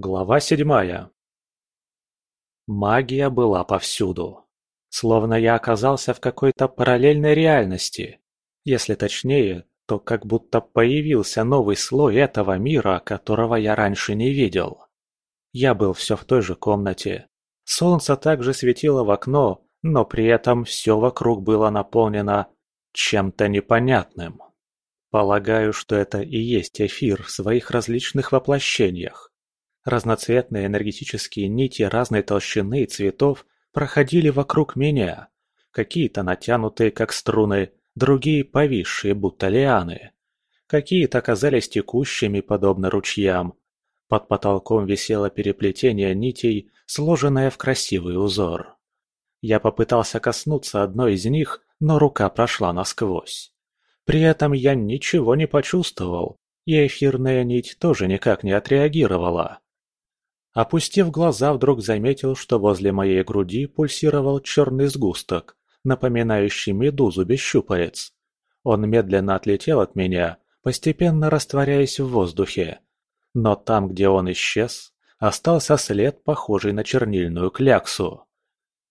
Глава седьмая. Магия была повсюду. Словно я оказался в какой-то параллельной реальности. Если точнее, то как будто появился новый слой этого мира, которого я раньше не видел. Я был все в той же комнате. Солнце также светило в окно, но при этом все вокруг было наполнено чем-то непонятным. Полагаю, что это и есть эфир в своих различных воплощениях. Разноцветные энергетические нити разной толщины и цветов проходили вокруг меня. Какие-то натянутые, как струны, другие повисшие, будто лианы. Какие-то оказались текущими, подобно ручьям. Под потолком висело переплетение нитей, сложенное в красивый узор. Я попытался коснуться одной из них, но рука прошла насквозь. При этом я ничего не почувствовал, и эфирная нить тоже никак не отреагировала. Опустив глаза, вдруг заметил, что возле моей груди пульсировал черный сгусток, напоминающий медузу без щупалец. Он медленно отлетел от меня, постепенно растворяясь в воздухе. Но там, где он исчез, остался след, похожий на чернильную кляксу.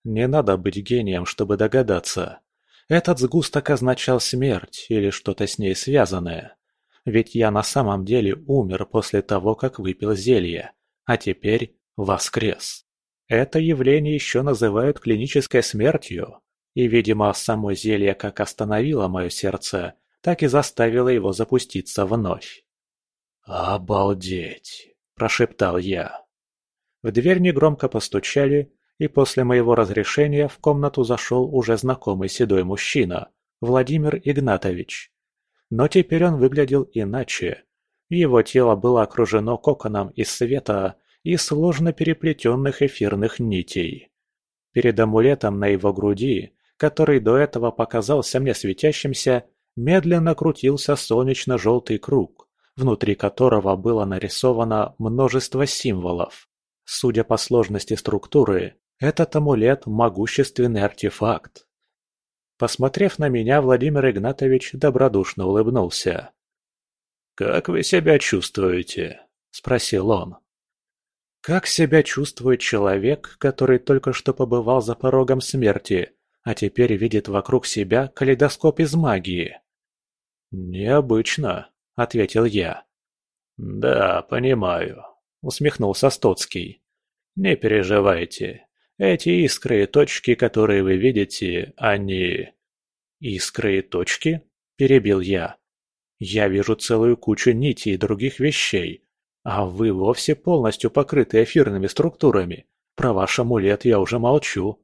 Не надо быть гением, чтобы догадаться. Этот сгусток означал смерть или что-то с ней связанное. Ведь я на самом деле умер после того, как выпил зелье, а теперь воскрес. Это явление еще называют клинической смертью, и, видимо, само зелье как остановило мое сердце, так и заставило его запуститься вновь. «Обалдеть!» – прошептал я. В дверь негромко постучали, и после моего разрешения в комнату зашел уже знакомый седой мужчина, Владимир Игнатович. Но теперь он выглядел иначе. Его тело было окружено коконом из света и сложно переплетенных эфирных нитей. Перед амулетом на его груди, который до этого показался мне светящимся, медленно крутился солнечно-желтый круг, внутри которого было нарисовано множество символов. Судя по сложности структуры, этот амулет – могущественный артефакт. Посмотрев на меня, Владимир Игнатович добродушно улыбнулся. «Как вы себя чувствуете?» – спросил он. «Как себя чувствует человек, который только что побывал за порогом смерти, а теперь видит вокруг себя калейдоскоп из магии?» «Необычно», – ответил я. «Да, понимаю», – усмехнулся Стоцкий. «Не переживайте, эти искры и точки, которые вы видите, они...» «Искры и точки?» – перебил я. «Я вижу целую кучу нитей и других вещей, а вы вовсе полностью покрыты эфирными структурами. Про ваш амулет я уже молчу».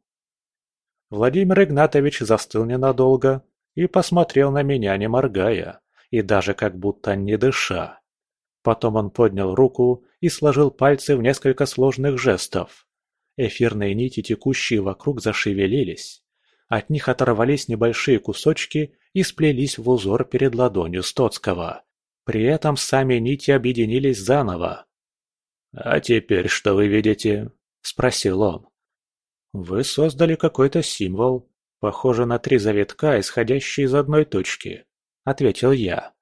Владимир Игнатович застыл ненадолго и посмотрел на меня, не моргая, и даже как будто не дыша. Потом он поднял руку и сложил пальцы в несколько сложных жестов. Эфирные нити, текущие вокруг, зашевелились. От них оторвались небольшие кусочки и сплелись в узор перед ладонью Стоцкого. При этом сами нити объединились заново. «А теперь что вы видите?» – спросил он. «Вы создали какой-то символ, похожий на три завитка, исходящие из одной точки», – ответил я.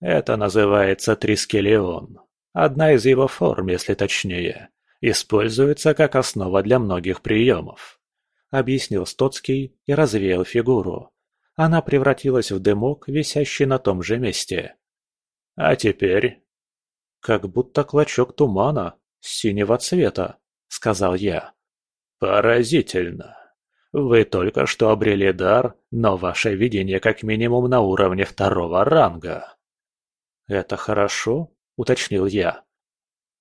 «Это называется трискелион. Одна из его форм, если точнее используется как основа для многих приемов», — объяснил Стоцкий и развеял фигуру. Она превратилась в дымок, висящий на том же месте. «А теперь?» «Как будто клочок тумана, синего цвета», — сказал я. «Поразительно. Вы только что обрели дар, но ваше видение как минимум на уровне второго ранга». «Это хорошо?» — уточнил я.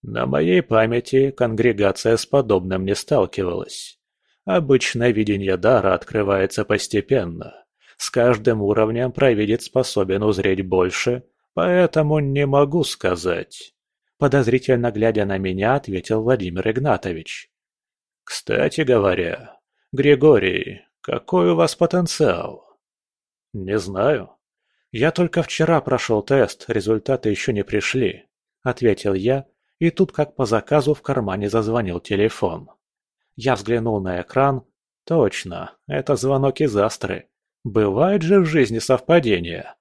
На моей памяти конгрегация с подобным не сталкивалась. Обычно видение дара открывается постепенно. С каждым уровнем провидец способен узреть больше, поэтому не могу сказать. Подозрительно глядя на меня, ответил Владимир Игнатович. Кстати говоря, Григорий, какой у вас потенциал? Не знаю. Я только вчера прошел тест, результаты еще не пришли, ответил я, и тут как по заказу в кармане зазвонил телефон. Я взглянул на экран. Точно, это звонок из Астры. Бывает же в жизни совпадения.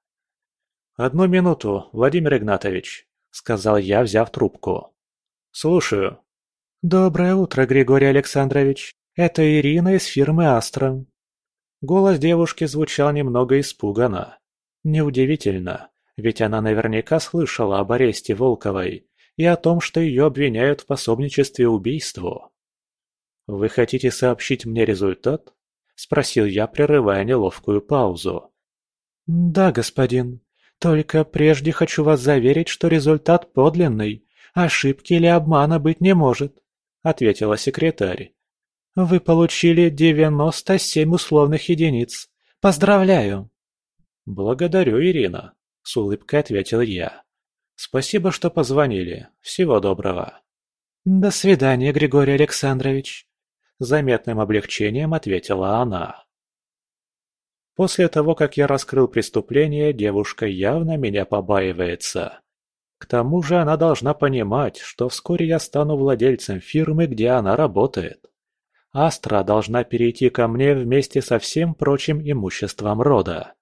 «Одну минуту, Владимир Игнатович», — сказал я, взяв трубку. Слушаю. Доброе утро, Григорий Александрович. Это Ирина из фирмы «Астра». Голос девушки звучал немного испуганно. Неудивительно, ведь она наверняка слышала об аресте Волковой и о том, что ее обвиняют в пособничестве убийству. «Вы хотите сообщить мне результат?» – спросил я, прерывая неловкую паузу. «Да, господин. Только прежде хочу вас заверить, что результат подлинный. Ошибки или обмана быть не может», – ответила секретарь. «Вы получили девяносто семь условных единиц. Поздравляю!» «Благодарю, Ирина», – с улыбкой ответил я. «Спасибо, что позвонили. Всего доброго». «До свидания, Григорий Александрович», – заметным облегчением ответила она. После того, как я раскрыл преступление, девушка явно меня побаивается. К тому же она должна понимать, что вскоре я стану владельцем фирмы, где она работает. Астра должна перейти ко мне вместе со всем прочим имуществом рода.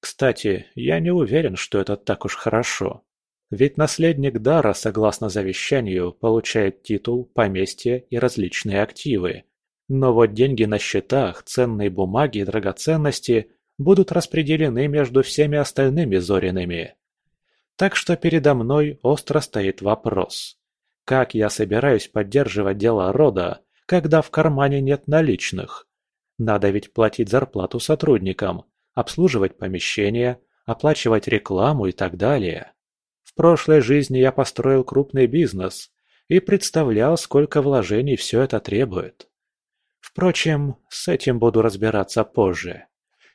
Кстати, я не уверен, что это так уж хорошо. Ведь наследник дара, согласно завещанию, получает титул, поместье и различные активы. Но вот деньги на счетах, ценные бумаги и драгоценности будут распределены между всеми остальными Зориными. Так что передо мной остро стоит вопрос. Как я собираюсь поддерживать дело рода, когда в кармане нет наличных? Надо ведь платить зарплату сотрудникам, обслуживать помещения, оплачивать рекламу и так далее. Прошлой жизни я построил крупный бизнес и представлял, сколько вложений все это требует. Впрочем, с этим буду разбираться позже.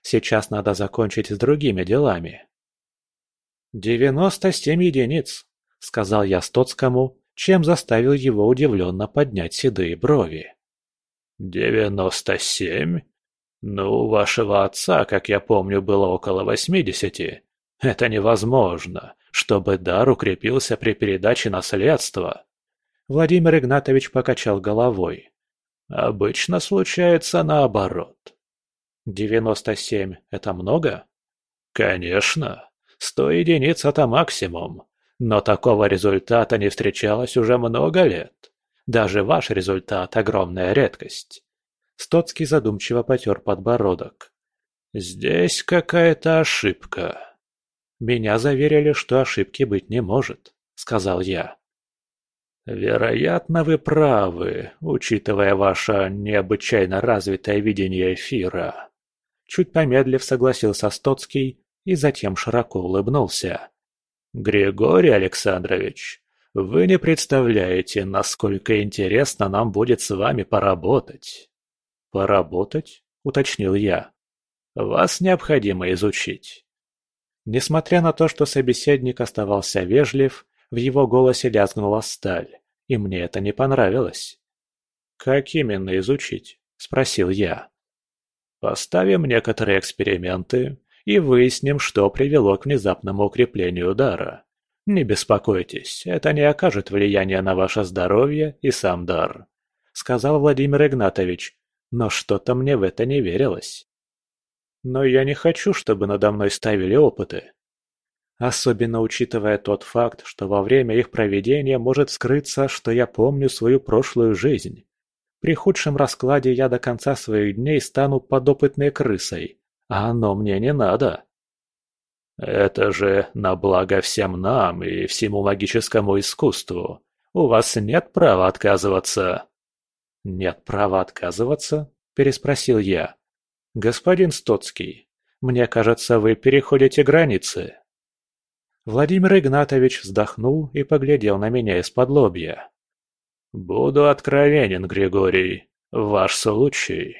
Сейчас надо закончить с другими делами. «Девяносто семь единиц», — сказал я Стоцкому, чем заставил его удивленно поднять седые брови. «Девяносто семь? Ну, вашего отца, как я помню, было около восьмидесяти. Это невозможно, чтобы дар укрепился при передаче наследства. Владимир Игнатович покачал головой. Обычно случается наоборот. Девяносто семь – это много? Конечно. Сто единиц – это максимум. Но такого результата не встречалось уже много лет. Даже ваш результат – огромная редкость. Стоцкий задумчиво потер подбородок. «Здесь какая-то ошибка». «Меня заверили, что ошибки быть не может», — сказал я. «Вероятно, вы правы, учитывая ваше необычайно развитое видение эфира». Чуть помедлив согласился Стоцкий и затем широко улыбнулся. «Григорий Александрович, вы не представляете, насколько интересно нам будет с вами поработать». «Поработать?» – уточнил я. «Вас необходимо изучить». Несмотря на то, что собеседник оставался вежлив, в его голосе лязгнула сталь, и мне это не понравилось. «Как именно изучить?» – спросил я. «Поставим некоторые эксперименты и выясним, что привело к внезапному укреплению дара. Не беспокойтесь, это не окажет влияния на ваше здоровье и сам дар», – сказал Владимир Игнатович, но что-то мне в это не верилось. Но я не хочу, чтобы надо мной ставили опыты. Особенно учитывая тот факт, что во время их проведения может скрыться, что я помню свою прошлую жизнь. При худшем раскладе я до конца своих дней стану подопытной крысой, а оно мне не надо. Это же на благо всем нам и всему магическому искусству. У вас нет права отказываться. «Нет права отказываться?» – переспросил я. «Господин Стоцкий, мне кажется, вы переходите границы». Владимир Игнатович вздохнул и поглядел на меня из-под лобья. «Буду откровенен, Григорий. Ваш случай».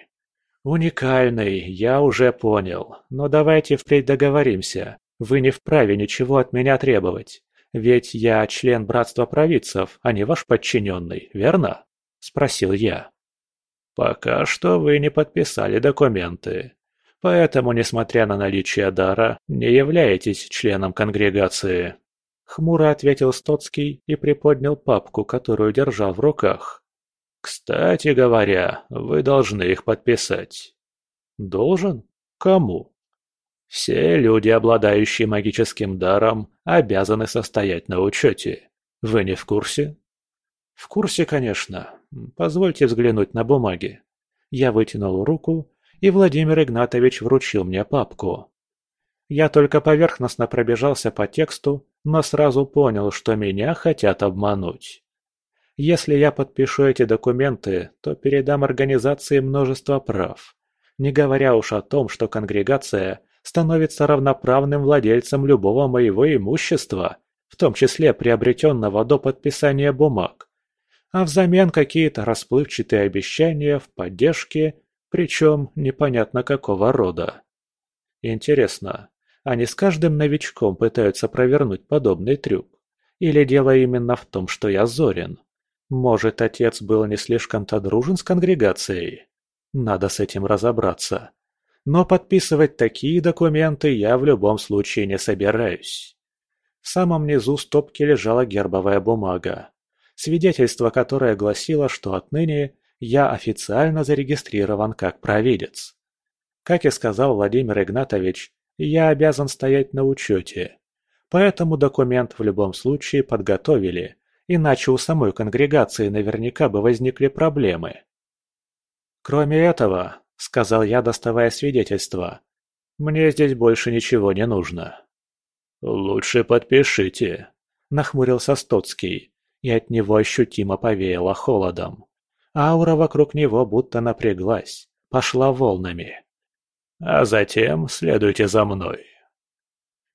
«Уникальный, я уже понял. Но давайте впредь договоримся. Вы не вправе ничего от меня требовать. Ведь я член Братства Провидцев, а не ваш подчиненный, верно?» – спросил я. «Пока что вы не подписали документы, поэтому, несмотря на наличие дара, не являетесь членом конгрегации», – хмуро ответил Стоцкий и приподнял папку, которую держал в руках. «Кстати говоря, вы должны их подписать». «Должен? Кому?» «Все люди, обладающие магическим даром, обязаны состоять на учете. Вы не в курсе?» «В курсе, конечно. Позвольте взглянуть на бумаги». Я вытянул руку, и Владимир Игнатович вручил мне папку. Я только поверхностно пробежался по тексту, но сразу понял, что меня хотят обмануть. Если я подпишу эти документы, то передам организации множество прав. Не говоря уж о том, что конгрегация становится равноправным владельцем любого моего имущества, в том числе приобретенного до подписания бумаг. А взамен какие-то расплывчатые обещания в поддержке, причем непонятно какого рода. Интересно, они с каждым новичком пытаются провернуть подобный трюк? Или дело именно в том, что я Зорин? Может, отец был не слишком-то дружен с конгрегацией? Надо с этим разобраться. Но подписывать такие документы я в любом случае не собираюсь. В самом низу стопки лежала гербовая бумага, свидетельство которое гласило, что отныне я официально зарегистрирован как провидец. Как и сказал Владимир Игнатович, я обязан стоять на учете. Поэтому документ в любом случае подготовили, иначе у самой конгрегации наверняка бы возникли проблемы. «Кроме этого», — сказал я, доставая свидетельство, — «мне здесь больше ничего не нужно». «Лучше подпишите», — нахмурился Стоцкий, и от него ощутимо повеяло холодом. Аура вокруг него будто напряглась, пошла волнами. «А затем следуйте за мной».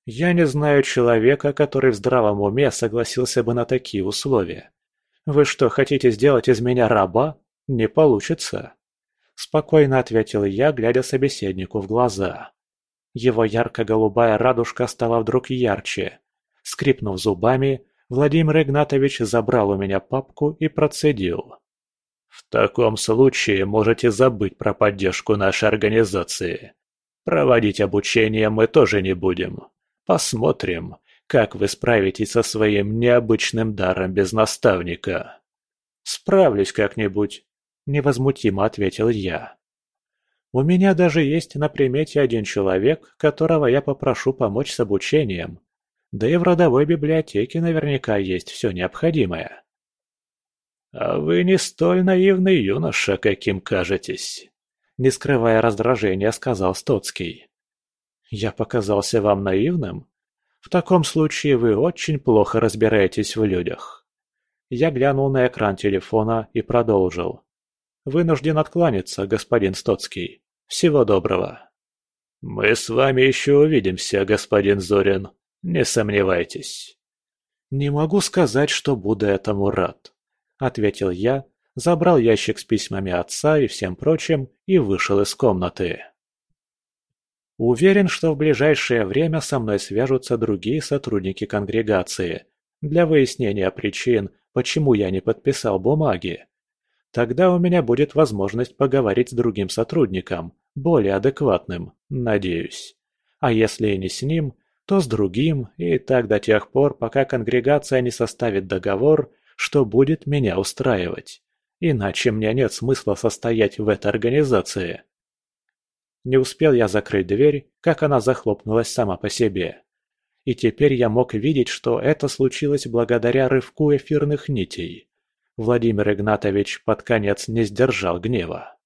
Я не знаю человека, который в здравом уме согласился бы на такие условия. Вы что, хотите сделать из меня раба? Не получится. Спокойно ответил я, глядя собеседнику в глаза. Его ярко-голубая радужка стала вдруг ярче. Скрипнув зубами, Владимир Игнатович забрал у меня папку и процедил. «В таком случае можете забыть про поддержку нашей организации. Проводить обучение мы тоже не будем. Посмотрим, как вы справитесь со своим необычным даром без наставника». «Справлюсь как-нибудь», — невозмутимо ответил я. «У меня даже есть на примете один человек, которого я попрошу помочь с обучением. Да и в родовой библиотеке наверняка есть все необходимое». «А вы не столь наивный юноша, каким кажетесь», — не скрывая раздражения, сказал Стоцкий. Я показался вам наивным? В таком случае вы очень плохо разбираетесь в людях. Я глянул на экран телефона и продолжил. Вынужден откланяться, господин Стоцкий. Всего доброго. Мы с вами еще увидимся, господин Зорин. Не сомневайтесь. Не могу сказать, что буду этому рад, ответил я, забрал ящик с письмами отца и всем прочим и вышел из комнаты. Уверен, что в ближайшее время со мной свяжутся другие сотрудники конгрегации для выяснения причин, почему я не подписал бумаги. Тогда у меня будет возможность поговорить с другим сотрудником, более адекватным, надеюсь. А если и не с ним, то с другим, и так до тех пор, пока конгрегация не составит договор, что будет меня устраивать. Иначе мне нет смысла состоять в этой организации. Не успел я закрыть дверь, как она захлопнулась сама по себе. И теперь я мог видеть, что это случилось благодаря рывку эфирных нитей. Владимир Игнатович под конец не сдержал гнева.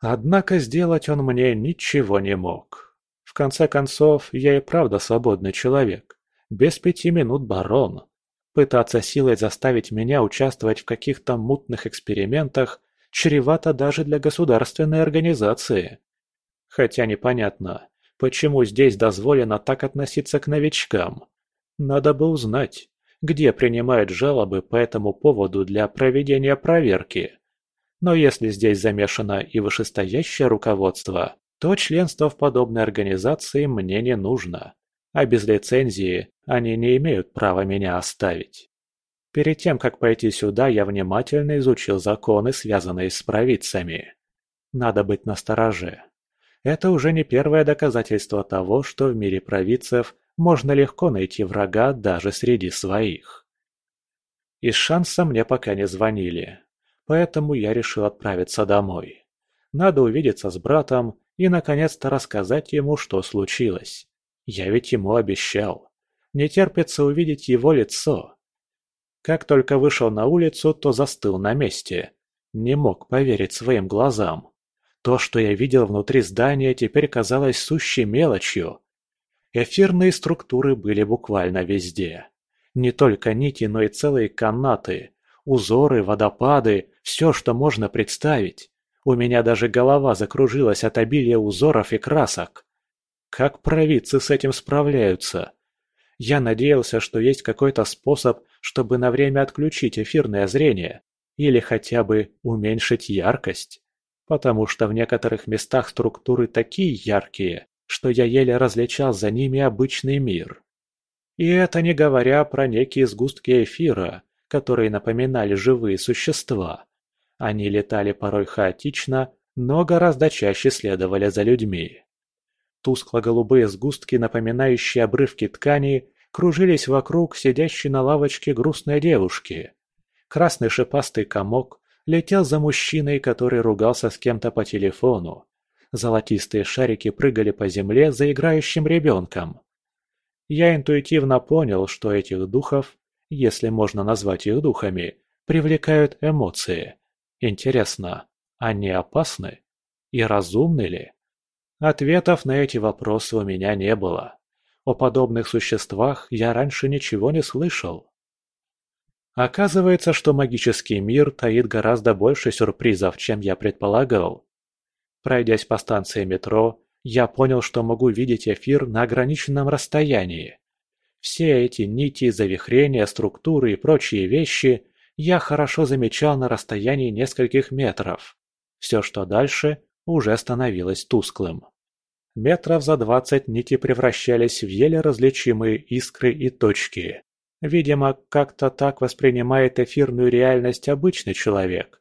Однако сделать он мне ничего не мог. В конце концов, я и правда свободный человек. Без пяти минут барон. Пытаться силой заставить меня участвовать в каких-то мутных экспериментах чревато даже для государственной организации. Хотя непонятно, почему здесь дозволено так относиться к новичкам. Надо бы узнать, где принимают жалобы по этому поводу для проведения проверки. Но если здесь замешано и вышестоящее руководство, то членство в подобной организации мне не нужно, а без лицензии они не имеют права меня оставить. Перед тем, как пойти сюда, я внимательно изучил законы, связанные с провидцами. Надо быть настороже. Это уже не первое доказательство того, что в мире провидцев можно легко найти врага даже среди своих. Из шанса мне пока не звонили, поэтому я решил отправиться домой. Надо увидеться с братом и наконец-то рассказать ему, что случилось. Я ведь ему обещал. Не терпится увидеть его лицо. Как только вышел на улицу, то застыл на месте. Не мог поверить своим глазам. То, что я видел внутри здания, теперь казалось сущей мелочью. Эфирные структуры были буквально везде. Не только нити, но и целые канаты, узоры, водопады, все, что можно представить. У меня даже голова закружилась от обилия узоров и красок. Как провидцы с этим справляются? Я надеялся, что есть какой-то способ, чтобы на время отключить эфирное зрение, или хотя бы уменьшить яркость, потому что в некоторых местах структуры такие яркие, что я еле различал за ними обычный мир. И это не говоря про некие сгустки эфира, которые напоминали живые существа. Они летали порой хаотично, но гораздо чаще следовали за людьми. Тускло-голубые сгустки, напоминающие обрывки ткани, кружились вокруг сидящей на лавочке грустной девушки. Красный шипастый комок летел за мужчиной, который ругался с кем-то по телефону. Золотистые шарики прыгали по земле за играющим ребенком. Я интуитивно понял, что этих духов, если можно назвать их духами, привлекают эмоции. Интересно, они опасны? И разумны ли? Ответов на эти вопросы у меня не было. О подобных существах я раньше ничего не слышал. Оказывается, что магический мир таит гораздо больше сюрпризов, чем я предполагал. Пройдясь по станции метро, я понял, что могу видеть эфир на ограниченном расстоянии. Все эти нити, завихрения, структуры и прочие вещи я хорошо замечал на расстоянии нескольких метров. Все, что дальше, уже становилось тусклым. Метров за двадцать нити превращались в еле различимые искры и точки. Видимо, как-то так воспринимает эфирную реальность обычный человек.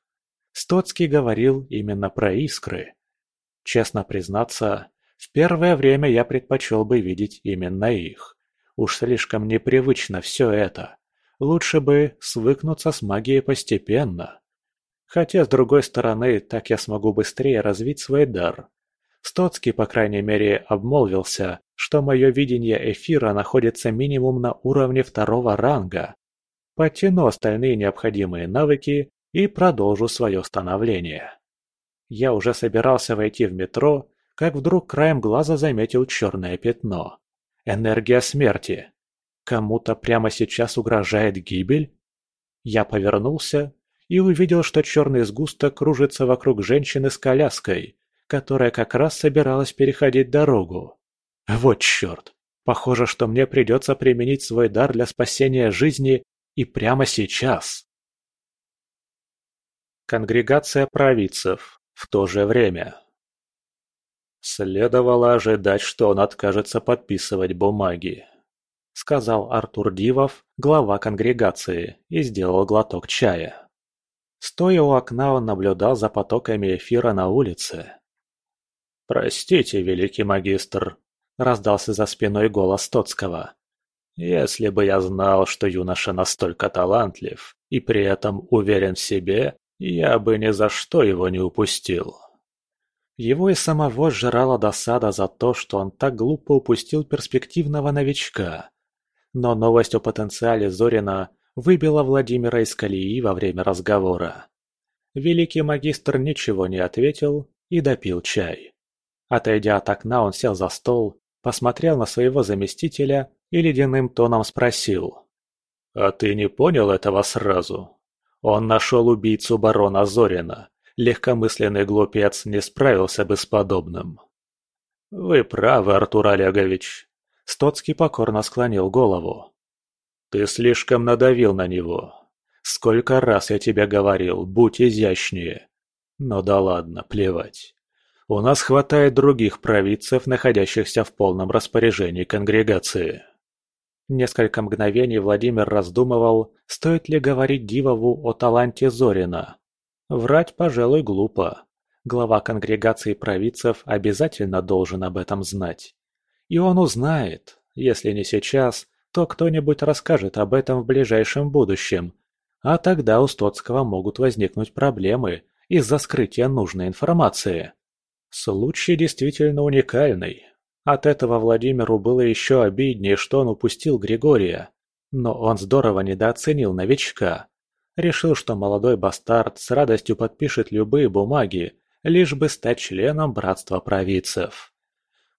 Стоцкий говорил именно про искры. Честно признаться, в первое время я предпочел бы видеть именно их. Уж слишком непривычно все это. Лучше бы свыкнуться с магией постепенно. Хотя, с другой стороны, так я смогу быстрее развить свой дар. Стоцкий, по крайней мере, обмолвился, что мое видение эфира находится минимум на уровне второго ранга. Подтяну остальные необходимые навыки и продолжу свое становление. Я уже собирался войти в метро, как вдруг краем глаза заметил черное пятно. Энергия смерти. Кому-то прямо сейчас угрожает гибель? Я повернулся и увидел, что черный сгусток кружится вокруг женщины с коляской, которая как раз собиралась переходить дорогу. Вот черт! Похоже, что мне придется применить свой дар для спасения жизни и прямо сейчас. Конгрегация провидцев в то же время. Следовало ожидать, что он откажется подписывать бумаги. Сказал Артур Дивов, глава конгрегации, и сделал глоток чая. Стоя у окна, он наблюдал за потоками эфира на улице. «Простите, великий магистр», — раздался за спиной голос Тоцкого. «Если бы я знал, что юноша настолько талантлив и при этом уверен в себе, я бы ни за что его не упустил. Его и самого сжирала досада за то, что он так глупо упустил перспективного новичка. Но новость о потенциале Зорина выбила Владимира из колеи во время разговора. Великий магистр ничего не ответил и допил чай. Отойдя от окна, он сел за стол, посмотрел на своего заместителя и ледяным тоном спросил. «А ты не понял этого сразу?» Он нашел убийцу барона Зорина. Легкомысленный глупец не справился бы с подобным. «Вы правы, Артур Олегович». Стоцкий покорно склонил голову. «Ты слишком надавил на него. Сколько раз я тебе говорил, будь изящнее. Но да ладно, плевать. У нас хватает других провидцев, находящихся в полном распоряжении конгрегации». Несколько мгновений Владимир раздумывал, стоит ли говорить Дивову о таланте Зорина. Врать, пожалуй, глупо. Глава конгрегации провидцев обязательно должен об этом знать. И он узнает, если не сейчас, то кто-нибудь расскажет об этом в ближайшем будущем. А тогда у Стоцкого могут возникнуть проблемы из-за скрытия нужной информации. Случай действительно уникальный. От этого Владимиру было еще обиднее, что он упустил Григория. Но он здорово недооценил новичка. Решил, что молодой бастард с радостью подпишет любые бумаги, лишь бы стать членом братства провидцев.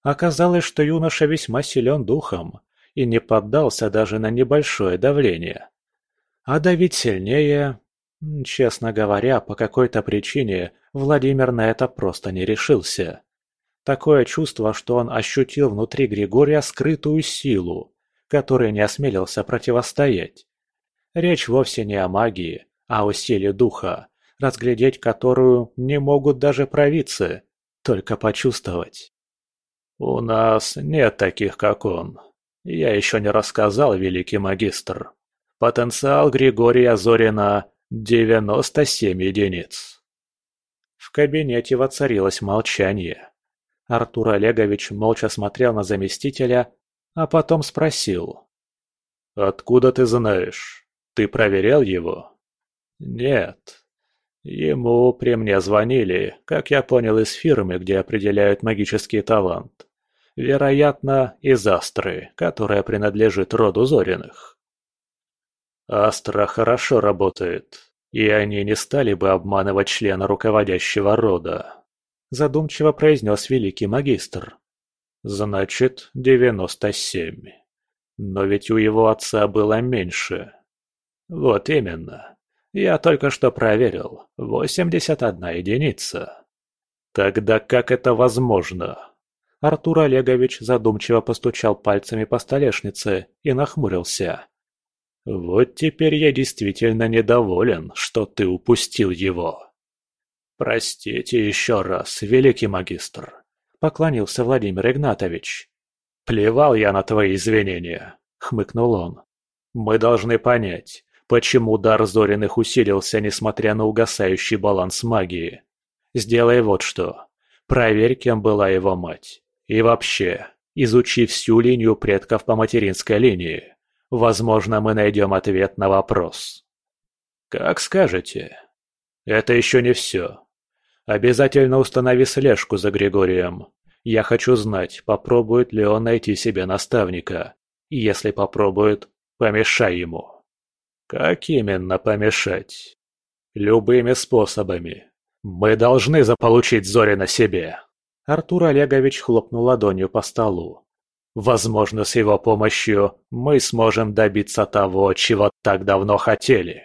Оказалось, что юноша весьма силен духом и не поддался даже на небольшое давление. А давить сильнее... Честно говоря, по какой-то причине Владимир на это просто не решился. Такое чувство, что он ощутил внутри Григория скрытую силу, которой не осмелился противостоять. Речь вовсе не о магии, а о силе духа, разглядеть которую не могут даже провидцы, только почувствовать. «У нас нет таких, как он. Я еще не рассказал, великий магистр. Потенциал Григория Зорина – 97 единиц». В кабинете воцарилось молчание. Артур Олегович молча смотрел на заместителя, а потом спросил. «Откуда ты знаешь? Ты проверял его?» «Нет. Ему при мне звонили, как я понял, из фирмы, где определяют магический талант. Вероятно, из Астры, которая принадлежит роду Зориных». «Астра хорошо работает, и они не стали бы обманывать члена руководящего рода», задумчиво произнес великий магистр. «Значит, девяносто семь. Но ведь у его отца было меньше». «Вот именно. Я только что проверил. Восемьдесят одна единица». «Тогда как это возможно?» Артур Олегович задумчиво постучал пальцами по столешнице и нахмурился. «Вот теперь я действительно недоволен, что ты упустил его». «Простите еще раз, великий магистр», — поклонился Владимир Игнатович. «Плевал я на твои извинения», — хмыкнул он. «Мы должны понять, почему дар Зориных усилился, несмотря на угасающий баланс магии. Сделай вот что. Проверь, кем была его мать. И вообще, изучи всю линию предков по материнской линии. Возможно, мы найдем ответ на вопрос. Как скажете. Это еще не все. Обязательно установи слежку за Григорием. Я хочу знать, попробует ли он найти себе наставника. И если попробует, помешай ему. Как именно помешать? Любыми способами. Мы должны заполучить Зорина себе. Артур Олегович хлопнул ладонью по столу. Возможно, с его помощью мы сможем добиться того, чего так давно хотели.